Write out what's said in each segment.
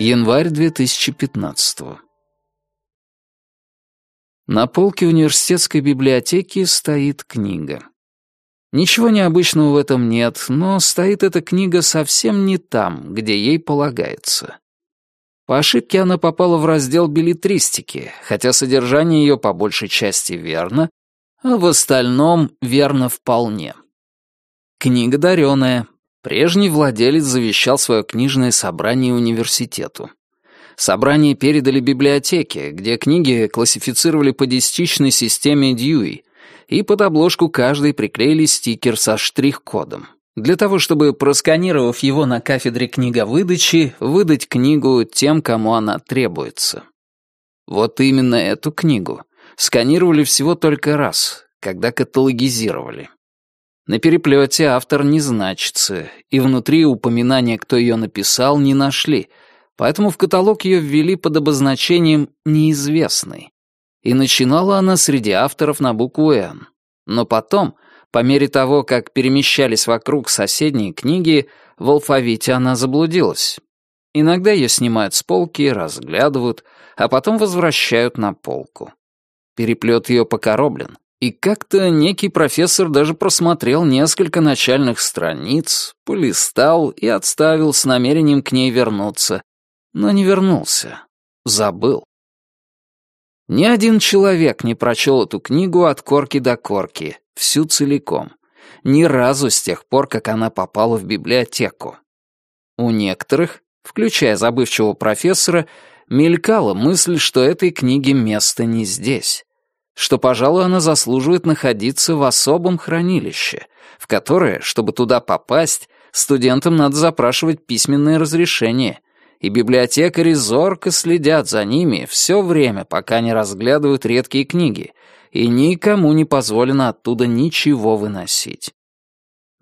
Январь 2015 На полке университетской библиотеки стоит книга. Ничего необычного в этом нет, но стоит эта книга совсем не там, где ей полагается. По ошибке она попала в раздел билетристики, хотя содержание ее по большей части верно, а в остальном верно вполне. Книга дареная, Прежний владелец завещал свое книжное собрание университету. Собрание передали библиотеке, где книги классифицировали по десятичной системе Дьюи, и под обложку каждой приклеили стикер со штрих-кодом. Для того, чтобы, просканировав его на кафедре книговыдачи, выдать книгу тем, кому она требуется. Вот именно эту книгу сканировали всего только раз, когда каталогизировали. На переплете автор не значится, и внутри упоминания, кто ее написал, не нашли, поэтому в каталог ее ввели под обозначением «неизвестный». И начинала она среди авторов на букву «Н». Но потом, по мере того, как перемещались вокруг соседние книги, в алфавите она заблудилась. Иногда ее снимают с полки, разглядывают, а потом возвращают на полку. Переплет ее покороблен, и как-то некий профессор даже просмотрел несколько начальных страниц, полистал и отставил с намерением к ней вернуться. Но не вернулся. Забыл. Ни один человек не прочел эту книгу от корки до корки, всю целиком. Ни разу с тех пор, как она попала в библиотеку. У некоторых, включая забывчивого профессора, мелькала мысль, что этой книге место не здесь что, пожалуй, она заслуживает находиться в особом хранилище, в которое, чтобы туда попасть, студентам надо запрашивать письменное разрешение, и библиотекари зорко следят за ними все время, пока не разглядывают редкие книги, и никому не позволено оттуда ничего выносить.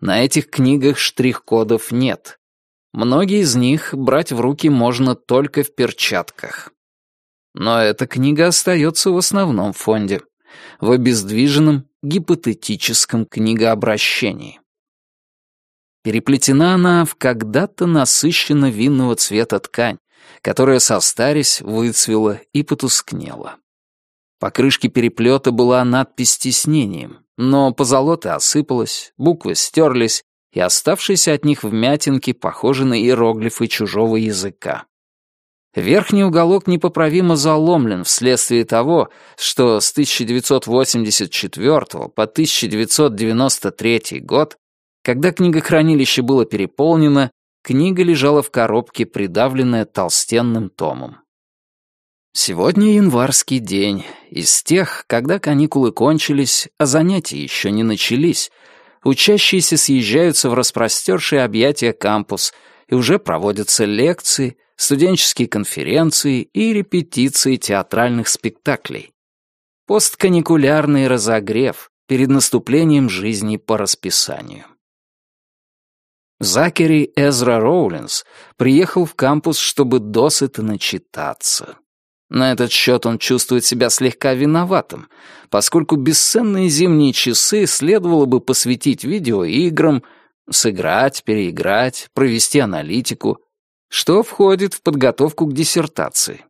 На этих книгах штрих-кодов нет. Многие из них брать в руки можно только в перчатках. Но эта книга остается в основном фонде, в обездвиженном гипотетическом книгообращении. Переплетена она в когда-то насыщенно винного цвета ткань, которая, состарясь, выцвела и потускнела. По крышке переплета была надпись с тиснением, но позолота осыпалась, буквы стерлись, и оставшиеся от них вмятинки похожи на иероглифы чужого языка. Верхний уголок непоправимо заломлен вследствие того, что с 1984 по 1993 год, когда книгохранилище было переполнено, книга лежала в коробке, придавленная толстенным томом. Сегодня январский день, из тех, когда каникулы кончились, а занятия еще не начались, учащиеся съезжаются в распростершие объятия кампус, и уже проводятся лекции, студенческие конференции и репетиции театральных спектаклей. Постканикулярный разогрев перед наступлением жизни по расписанию. Закери Эзра Роулинс приехал в кампус, чтобы досыта начитаться. На этот счет он чувствует себя слегка виноватым, поскольку бесценные зимние часы следовало бы посвятить видеоиграм, сыграть, переиграть, провести аналитику, что входит в подготовку к диссертации.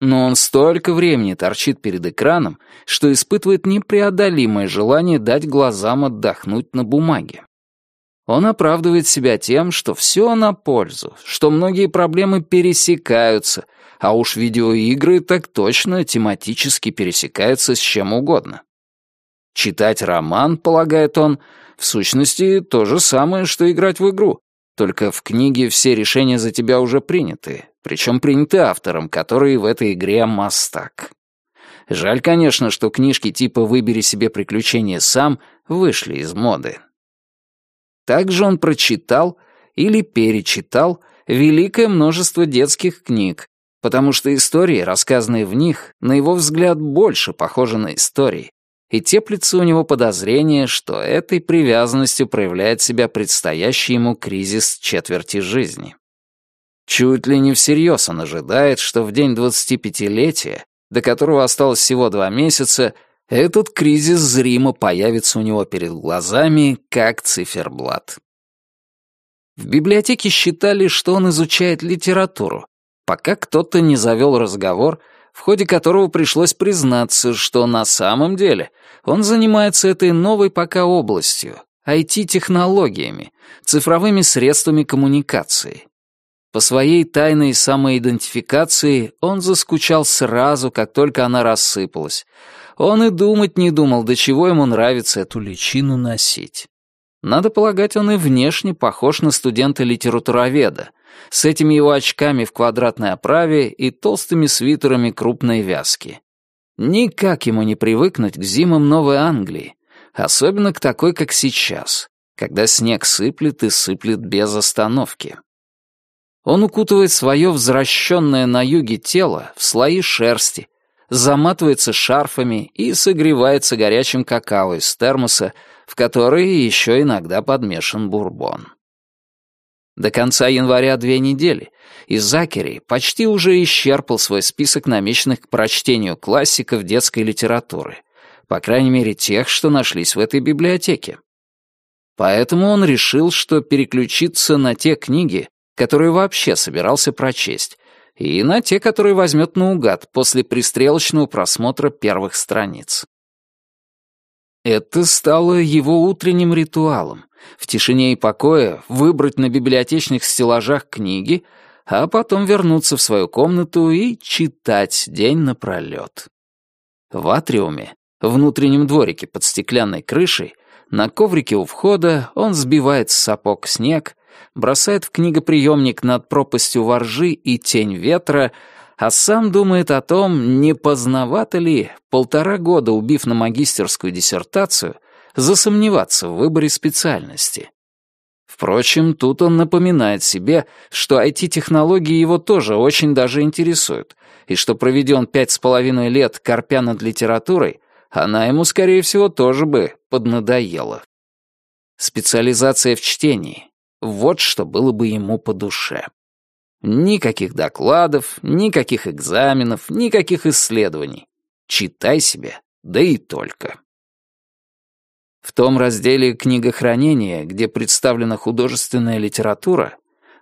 Но он столько времени торчит перед экраном, что испытывает непреодолимое желание дать глазам отдохнуть на бумаге. Он оправдывает себя тем, что все на пользу, что многие проблемы пересекаются, а уж видеоигры так точно тематически пересекаются с чем угодно. Читать роман, полагает он, в сущности то же самое, что играть в игру, только в книге все решения за тебя уже приняты, причем приняты автором, который в этой игре мастак. Жаль, конечно, что книжки типа «Выбери себе приключения сам» вышли из моды. Также он прочитал или перечитал великое множество детских книг, потому что истории, рассказанные в них, на его взгляд, больше похожи на истории, и теплится у него подозрение, что этой привязанностью проявляет себя предстоящий ему кризис четверти жизни. Чуть ли не всерьез он ожидает, что в день 25-летия, до которого осталось всего два месяца, этот кризис зримо появится у него перед глазами, как циферблат. В библиотеке считали, что он изучает литературу, пока кто-то не завел разговор, в ходе которого пришлось признаться, что на самом деле он занимается этой новой пока областью, IT-технологиями, цифровыми средствами коммуникации. По своей тайной самоидентификации он заскучал сразу, как только она рассыпалась. Он и думать не думал, до чего ему нравится эту личину носить. Надо полагать, он и внешне похож на студента-литературоведа, с этими его очками в квадратной оправе и толстыми свитерами крупной вязки. Никак ему не привыкнуть к зимам Новой Англии, особенно к такой, как сейчас, когда снег сыплет и сыплет без остановки. Он укутывает свое возвращенное на юге тело в слои шерсти, заматывается шарфами и согревается горячим какао из термоса, в который еще иногда подмешан бурбон. До конца января две недели, и Закери почти уже исчерпал свой список намеченных к прочтению классиков детской литературы, по крайней мере тех, что нашлись в этой библиотеке. Поэтому он решил, что переключится на те книги, которые вообще собирался прочесть, и на те, которые возьмет наугад после пристрелочного просмотра первых страниц. Это стало его утренним ритуалом — в тишине и покое выбрать на библиотечных стеллажах книги, а потом вернуться в свою комнату и читать день напролет. В атриуме, внутреннем дворике под стеклянной крышей, на коврике у входа он сбивает с сапог снег, бросает в книгоприемник над пропастью воржи и тень ветра, а сам думает о том, не поздновато ли, полтора года убив на магистерскую диссертацию, засомневаться в выборе специальности. Впрочем, тут он напоминает себе, что IT-технологии его тоже очень даже интересуют, и что проведен пять с половиной лет корпя над литературой, она ему, скорее всего, тоже бы поднадоела. Специализация в чтении — вот что было бы ему по душе. Никаких докладов, никаких экзаменов, никаких исследований. Читай себе, да и только. В том разделе «Книгохранение», где представлена художественная литература,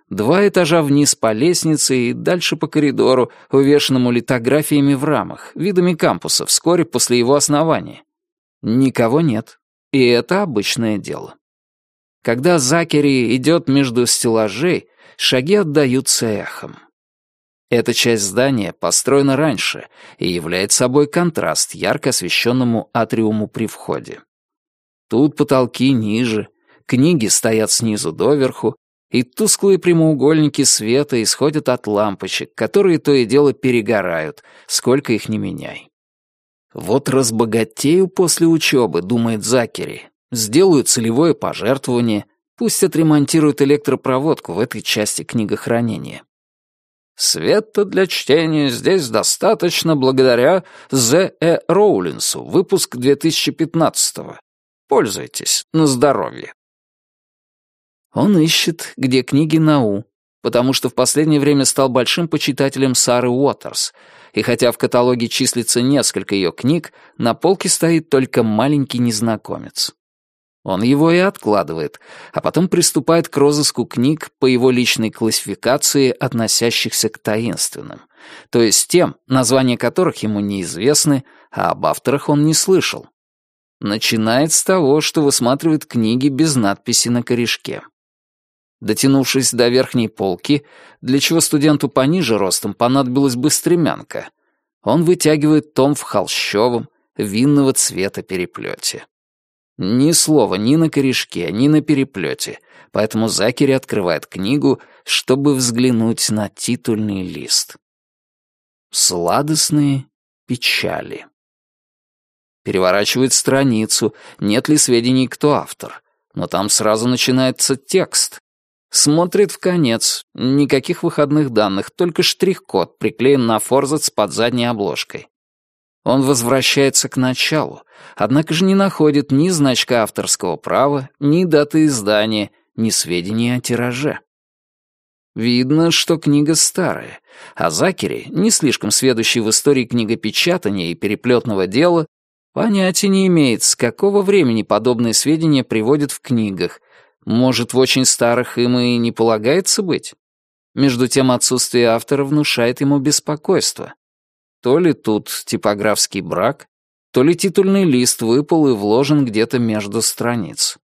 два этажа вниз по лестнице и дальше по коридору, увешанному литографиями в рамах, видами кампуса вскоре после его основания. Никого нет, и это обычное дело. Когда Закери идет между стеллажей, шаги отдаются эхом. Эта часть здания построена раньше и является собой контраст ярко освещенному атриуму при входе. Тут потолки ниже, книги стоят снизу доверху, и тусклые прямоугольники света исходят от лампочек, которые то и дело перегорают, сколько их не меняй. Вот разбогатею после учебы, думает Закери, сделаю целевое пожертвование, пусть отремонтируют электропроводку в этой части книгохранения. Света для чтения здесь достаточно благодаря З.Э. Роулинсу, выпуск 2015 -го. Пользуйтесь, на здоровье. Он ищет, где книги Нау, потому что в последнее время стал большим почитателем Сары Уотерс, и хотя в каталоге числится несколько ее книг, на полке стоит только маленький незнакомец. Он его и откладывает, а потом приступает к розыску книг по его личной классификации, относящихся к таинственным, то есть тем, названия которых ему неизвестны, а об авторах он не слышал. Начинает с того, что высматривает книги без надписи на корешке. Дотянувшись до верхней полки, для чего студенту пониже ростом понадобилась бы стремянка, он вытягивает том в холщовом, винного цвета переплете. Ни слова ни на корешке, ни на переплете, поэтому Закери открывает книгу, чтобы взглянуть на титульный лист. Сладостные печали переворачивает страницу, нет ли сведений, кто автор. Но там сразу начинается текст. Смотрит в конец, никаких выходных данных, только штрих-код приклеен на форзац под задней обложкой. Он возвращается к началу, однако же не находит ни значка авторского права, ни даты издания, ни сведений о тираже. Видно, что книга старая, а Закери, не слишком сведущий в истории книгопечатания и переплетного дела, Понятия не имеет, с какого времени подобные сведения приводят в книгах. Может, в очень старых им и не полагается быть? Между тем отсутствие автора внушает ему беспокойство. То ли тут типографский брак, то ли титульный лист выпал и вложен где-то между страниц.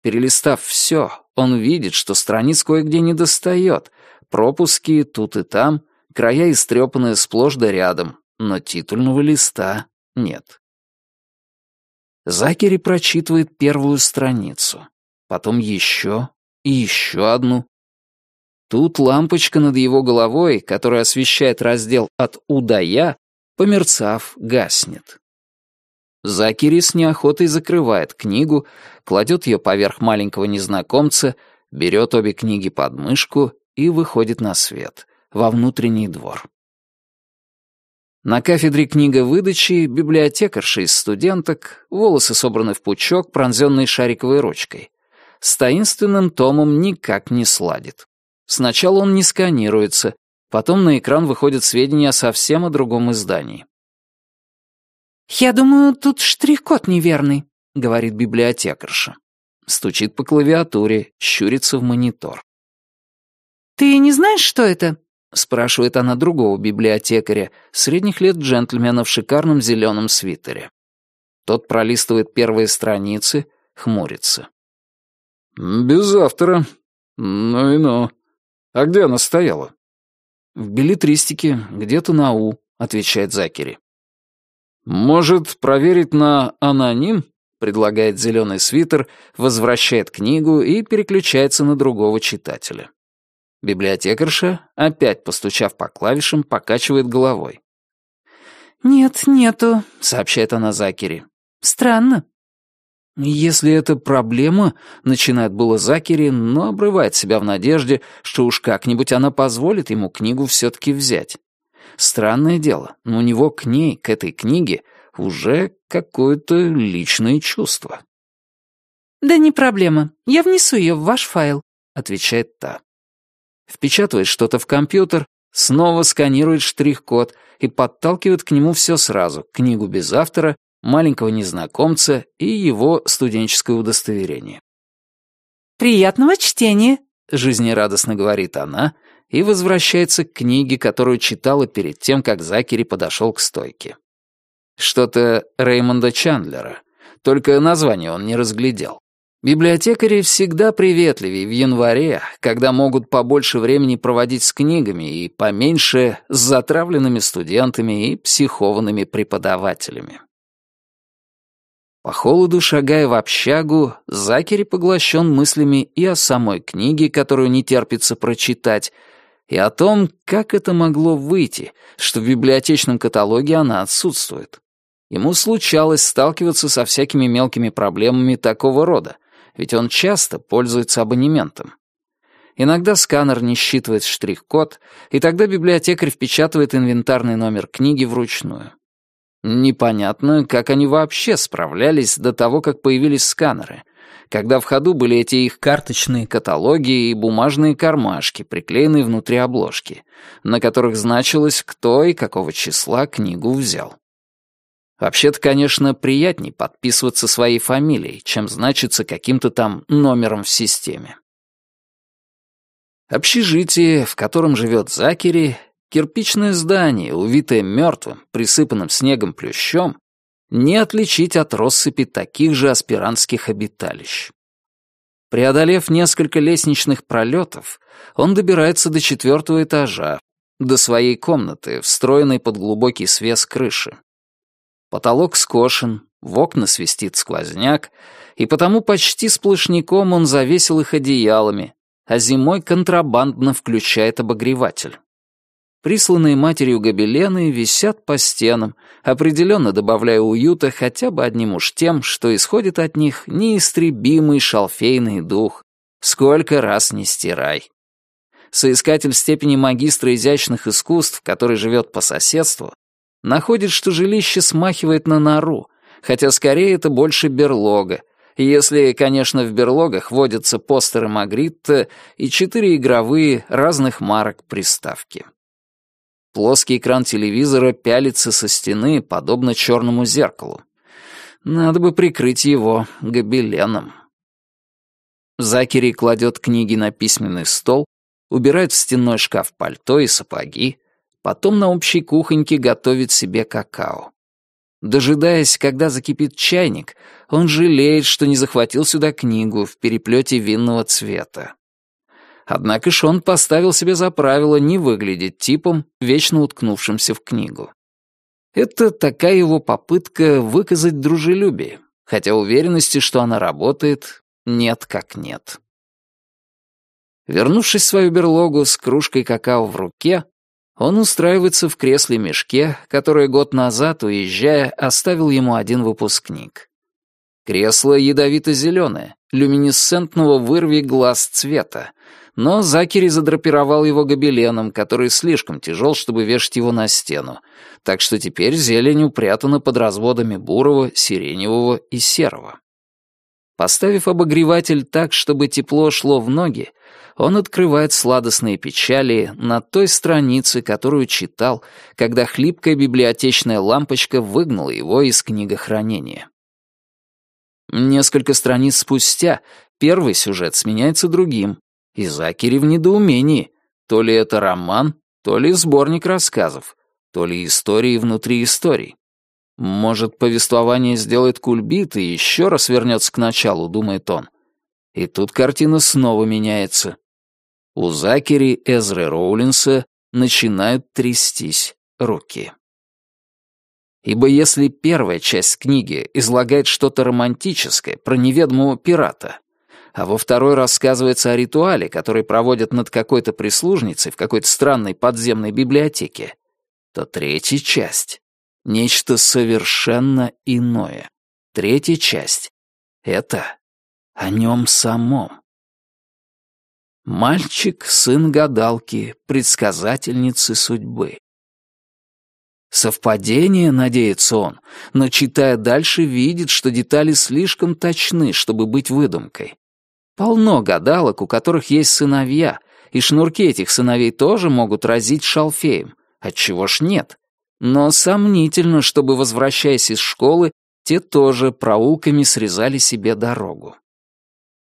Перелистав все, он видит, что страниц кое-где не достает, пропуски тут и там, края истрепанные сплошь да рядом, но титульного листа нет. Закери прочитывает первую страницу, потом еще и еще одну. Тут лампочка над его головой, которая освещает раздел от «У» до «Я», померцав, гаснет. Закери с неохотой закрывает книгу, кладет ее поверх маленького незнакомца, берет обе книги под мышку и выходит на свет, во внутренний двор. На кафедре книговыдачи библиотекарша из студенток, волосы собраны в пучок, пронзенный шариковой ручкой. С таинственным томом никак не сладит. Сначала он не сканируется, потом на экран выходят сведения совсем о другом издании. «Я думаю, тут штрих-код неверный», — говорит библиотекарша. Стучит по клавиатуре, щурится в монитор. «Ты не знаешь, что это?» — спрашивает она другого библиотекаря, средних лет джентльмена в шикарном зеленом свитере. Тот пролистывает первые страницы, хмурится. «Без автора. Ну и ну. А где она стояла?» «В билетристике, где-то на «У», — отвечает Закери. «Может, проверить на аноним?» — предлагает зеленый свитер, возвращает книгу и переключается на другого читателя. Библиотекарша, опять постучав по клавишам, покачивает головой. «Нет, нету», — сообщает она Закери. «Странно». «Если это проблема», — начинает было Закери, но обрывает себя в надежде, что уж как-нибудь она позволит ему книгу все-таки взять. Странное дело, но у него к ней, к этой книге, уже какое-то личное чувство. «Да не проблема, я внесу ее в ваш файл», — отвечает та впечатывает что-то в компьютер, снова сканирует штрих-код и подталкивает к нему все сразу, книгу без автора, маленького незнакомца и его студенческое удостоверение. «Приятного чтения», — жизнерадостно говорит она и возвращается к книге, которую читала перед тем, как Закери подошел к стойке. Что-то Реймонда Чандлера, только название он не разглядел. Библиотекари всегда приветливее в январе, когда могут побольше времени проводить с книгами и поменьше с затравленными студентами и психованными преподавателями. По холоду, шагая в общагу, Закери поглощен мыслями и о самой книге, которую не терпится прочитать, и о том, как это могло выйти, что в библиотечном каталоге она отсутствует. Ему случалось сталкиваться со всякими мелкими проблемами такого рода, ведь он часто пользуется абонементом. Иногда сканер не считывает штрих-код, и тогда библиотекарь впечатывает инвентарный номер книги вручную. Непонятно, как они вообще справлялись до того, как появились сканеры, когда в ходу были эти их карточные каталоги и бумажные кармашки, приклеенные внутри обложки, на которых значилось, кто и какого числа книгу взял. Вообще-то, конечно, приятней подписываться своей фамилией, чем значиться каким-то там номером в системе. Общежитие, в котором живет Закери, кирпичное здание, увитое мертвым, присыпанным снегом плющом, не отличить от россыпи таких же аспирантских обиталищ. Преодолев несколько лестничных пролетов, он добирается до четвертого этажа, до своей комнаты, встроенной под глубокий свес крыши. Потолок скошен, в окна свистит сквозняк, и потому почти сплошняком он завесил их одеялами, а зимой контрабандно включает обогреватель. Присланные матерью гобелены висят по стенам, определенно добавляя уюта хотя бы одним уж тем, что исходит от них неистребимый шалфейный дух. Сколько раз не стирай. Соискатель степени магистра изящных искусств, который живет по соседству, находит, что жилище смахивает на нору, хотя скорее это больше берлога, если, конечно, в берлогах водятся постеры Магритта и четыре игровые разных марок приставки. Плоский экран телевизора пялится со стены, подобно черному зеркалу. Надо бы прикрыть его гобеленом. Закери кладет книги на письменный стол, убирает в стенной шкаф пальто и сапоги, потом на общей кухоньке готовит себе какао. Дожидаясь, когда закипит чайник, он жалеет, что не захватил сюда книгу в переплете винного цвета. Однако Шон поставил себе за правило не выглядеть типом, вечно уткнувшимся в книгу. Это такая его попытка выказать дружелюбие, хотя уверенности, что она работает, нет как нет. Вернувшись в свою берлогу с кружкой какао в руке, он устраивается в кресле-мешке, которое год назад, уезжая, оставил ему один выпускник. Кресло ядовито-зеленое, люминесцентного вырви глаз цвета, но Закери задрапировал его гобеленом, который слишком тяжел, чтобы вешать его на стену, так что теперь зелень упрятана под разводами бурого, сиреневого и серого. Поставив обогреватель так, чтобы тепло шло в ноги, он открывает сладостные печали на той странице, которую читал, когда хлипкая библиотечная лампочка выгнала его из книгохранения. Несколько страниц спустя первый сюжет сменяется другим, и Закери в недоумении. То ли это роман, то ли сборник рассказов, то ли истории внутри историй. Может, повествование сделает кульбит и еще раз вернется к началу, думает он. И тут картина снова меняется. У Закери Эзры Роулинса начинают трястись руки. Ибо если первая часть книги излагает что-то романтическое про неведомого пирата, а во второй рассказывается о ритуале, который проводят над какой-то прислужницей в какой-то странной подземной библиотеке, то третья часть — нечто совершенно иное. Третья часть — это о нем самом. Мальчик — сын гадалки, предсказательницы судьбы. Совпадение, надеется он, но, читая дальше, видит, что детали слишком точны, чтобы быть выдумкой. Полно гадалок, у которых есть сыновья, и шнурки этих сыновей тоже могут разить шалфеем. Отчего ж нет? Но сомнительно, чтобы, возвращаясь из школы, те тоже проулками срезали себе дорогу.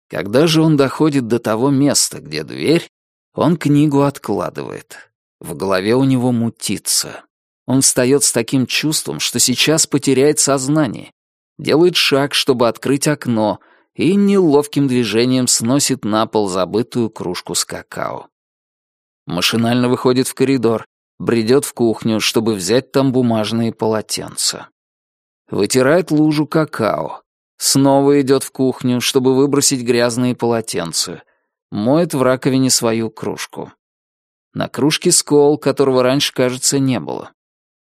Когда же он доходит до того места, где дверь, он книгу откладывает. В голове у него мутится. Он встает с таким чувством, что сейчас потеряет сознание. Делает шаг, чтобы открыть окно, и неловким движением сносит на пол забытую кружку с какао. Машинально выходит в коридор, бредет в кухню, чтобы взять там бумажные полотенца. Вытирает лужу какао, Снова идет в кухню, чтобы выбросить грязные полотенца. Моет в раковине свою кружку. На кружке скол, которого раньше, кажется, не было.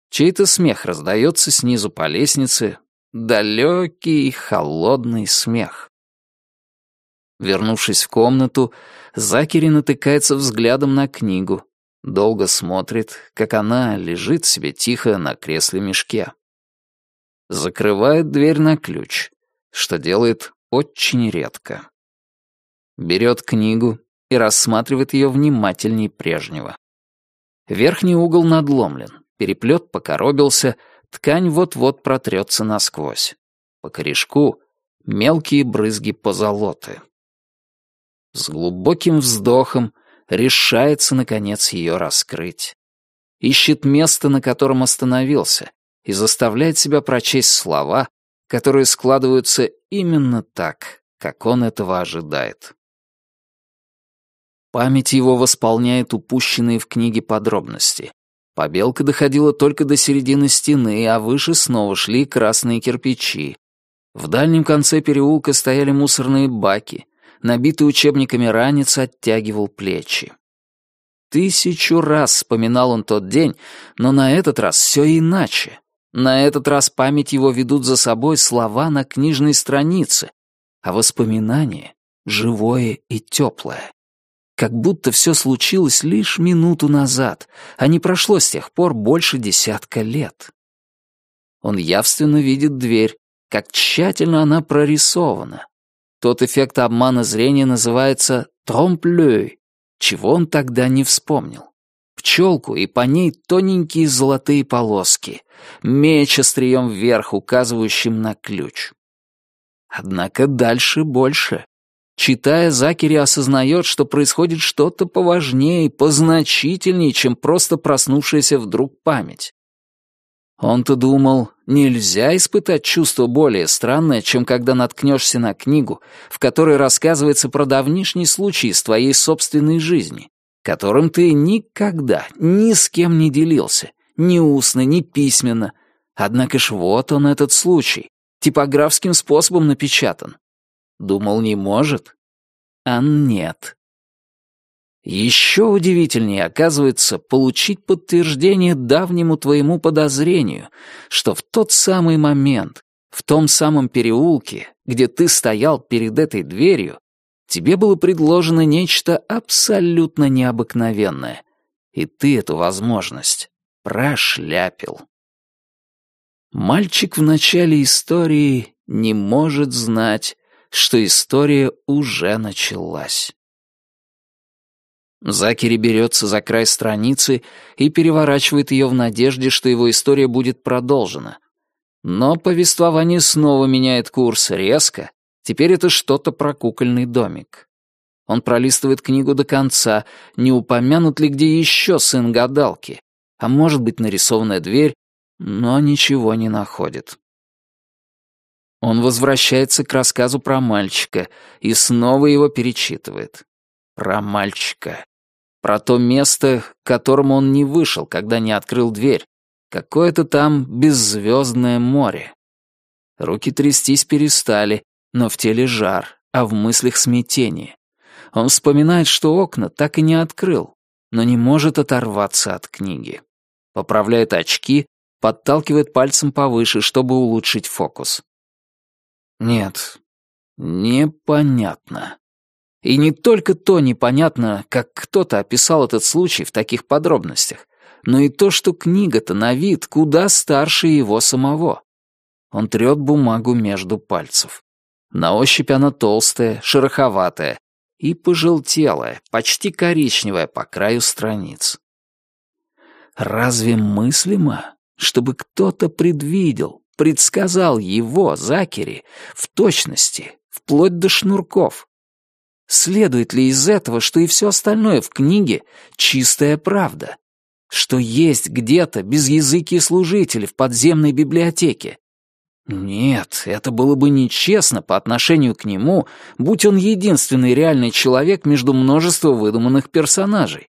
Чей-то смех раздается снизу по лестнице. Далекий, холодный смех. Вернувшись в комнату, Закери натыкается взглядом на книгу. Долго смотрит, как она лежит себе тихо на кресле-мешке. Закрывает дверь на ключ что делает очень редко. Берет книгу и рассматривает ее внимательней прежнего. Верхний угол надломлен, переплет покоробился, ткань вот-вот протрется насквозь. По корешку мелкие брызги позолоты. С глубоким вздохом решается, наконец, ее раскрыть. Ищет место, на котором остановился, и заставляет себя прочесть слова, которые складываются именно так, как он этого ожидает. Память его восполняет упущенные в книге подробности. Побелка доходила только до середины стены, а выше снова шли красные кирпичи. В дальнем конце переулка стояли мусорные баки. Набитый учебниками ранец оттягивал плечи. Тысячу раз вспоминал он тот день, но на этот раз все иначе. На этот раз память его ведут за собой слова на книжной странице, а воспоминание — живое и теплое. Как будто все случилось лишь минуту назад, а не прошло с тех пор больше десятка лет. Он явственно видит дверь, как тщательно она прорисована. Тот эффект обмана зрения называется «тромплёй», чего он тогда не вспомнил пчелку, и по ней тоненькие золотые полоски, меч острием вверх, указывающим на ключ. Однако дальше больше. Читая, Закери осознает, что происходит что-то поважнее, позначительнее, чем просто проснувшаяся вдруг память. Он-то думал, нельзя испытать чувство более странное, чем когда наткнешься на книгу, в которой рассказывается про давнишний случай из твоей собственной жизни, которым ты никогда ни с кем не делился, ни устно, ни письменно. Однако ж вот он этот случай, типографским способом напечатан. Думал, не может? А нет. Еще удивительнее оказывается получить подтверждение давнему твоему подозрению, что в тот самый момент, в том самом переулке, где ты стоял перед этой дверью, тебе было предложено нечто абсолютно необыкновенное, и ты эту возможность прошляпил. Мальчик в начале истории не может знать, что история уже началась. Закери берется за край страницы и переворачивает ее в надежде, что его история будет продолжена. Но повествование снова меняет курс резко. Теперь это что-то про кукольный домик. Он пролистывает книгу до конца, не упомянут ли где еще сын гадалки, а может быть нарисованная дверь, но ничего не находит. Он возвращается к рассказу про мальчика и снова его перечитывает. Про мальчика. Про то место, к которому он не вышел, когда не открыл дверь. Какое-то там беззвездное море. Руки трястись перестали, но в теле жар, а в мыслях смятение. Он вспоминает, что окна так и не открыл, но не может оторваться от книги. Поправляет очки, подталкивает пальцем повыше, чтобы улучшить фокус. Нет, непонятно. И не только то непонятно, как кто-то описал этот случай в таких подробностях, но и то, что книга-то на вид куда старше его самого. Он трет бумагу между пальцев. На ощупь она толстая, шероховатая и пожелтелая, почти коричневая по краю страниц. Разве мыслимо, чтобы кто-то предвидел, предсказал его, Закери, в точности, вплоть до шнурков? Следует ли из этого, что и все остальное в книге — чистая правда? Что есть где-то безязыкие служители в подземной библиотеке? Нет, это было бы нечестно по отношению к нему, будь он единственный реальный человек между множеством выдуманных персонажей.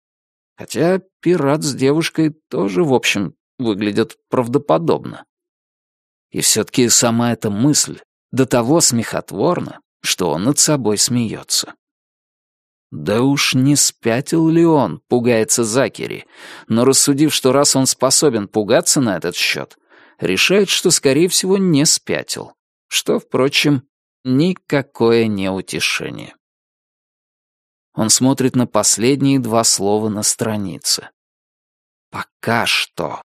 Хотя пират с девушкой тоже, в общем, выглядят правдоподобно. И все-таки сама эта мысль до того смехотворна, что он над собой смеется. Да уж не спятил ли он, пугается Закери, но рассудив, что раз он способен пугаться на этот счет, решает, что, скорее всего, не спятил, что, впрочем, никакое не утешение. Он смотрит на последние два слова на странице. «Пока что».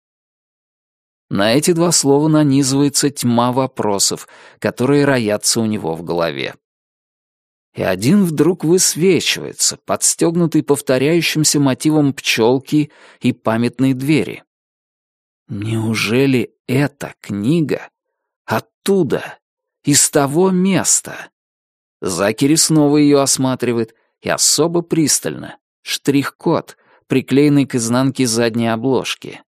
На эти два слова нанизывается тьма вопросов, которые роятся у него в голове и один вдруг высвечивается, подстегнутый повторяющимся мотивом пчелки и памятной двери. Неужели эта книга оттуда, из того места? Закери снова ее осматривает и особо пристально. Штрих-код, приклеенный к изнанке задней обложки.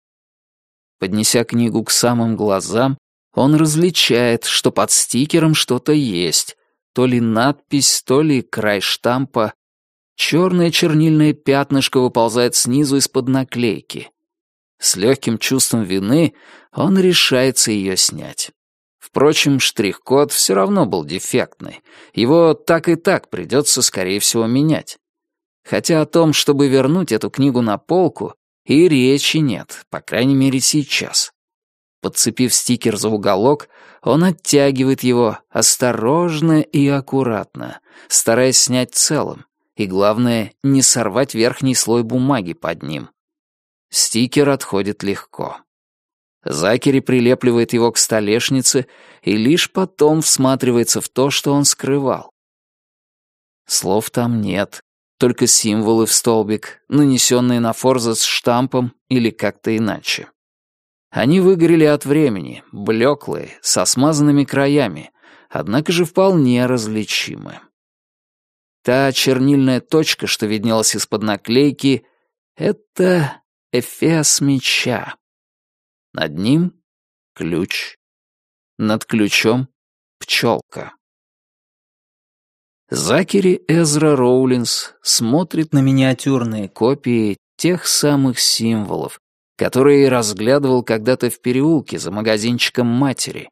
Поднеся книгу к самым глазам, он различает, что под стикером что-то есть, то ли надпись, то ли край штампа. Черное чернильное пятнышко выползает снизу из-под наклейки. С легким чувством вины он решается ее снять. Впрочем, штрих-код все равно был дефектный. Его так и так придется, скорее всего, менять. Хотя о том, чтобы вернуть эту книгу на полку, и речи нет, по крайней мере сейчас. Подцепив стикер за уголок, он оттягивает его осторожно и аккуратно, стараясь снять целым, и, главное, не сорвать верхний слой бумаги под ним. Стикер отходит легко. Закери прилепливает его к столешнице и лишь потом всматривается в то, что он скрывал. Слов там нет, только символы в столбик, нанесенные на форза с штампом или как-то иначе. Они выгорели от времени, блеклые, со смазанными краями, однако же вполне различимы. Та чернильная точка, что виднелась из-под наклейки, — это эфес меча. Над ним — ключ. Над ключом — пчелка. Закери Эзра Роулинс смотрит на миниатюрные копии тех самых символов, которые разглядывал когда-то в переулке за магазинчиком матери,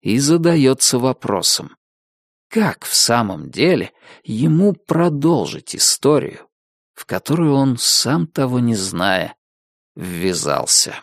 и задается вопросом, как в самом деле ему продолжить историю, в которую он, сам того не зная, ввязался.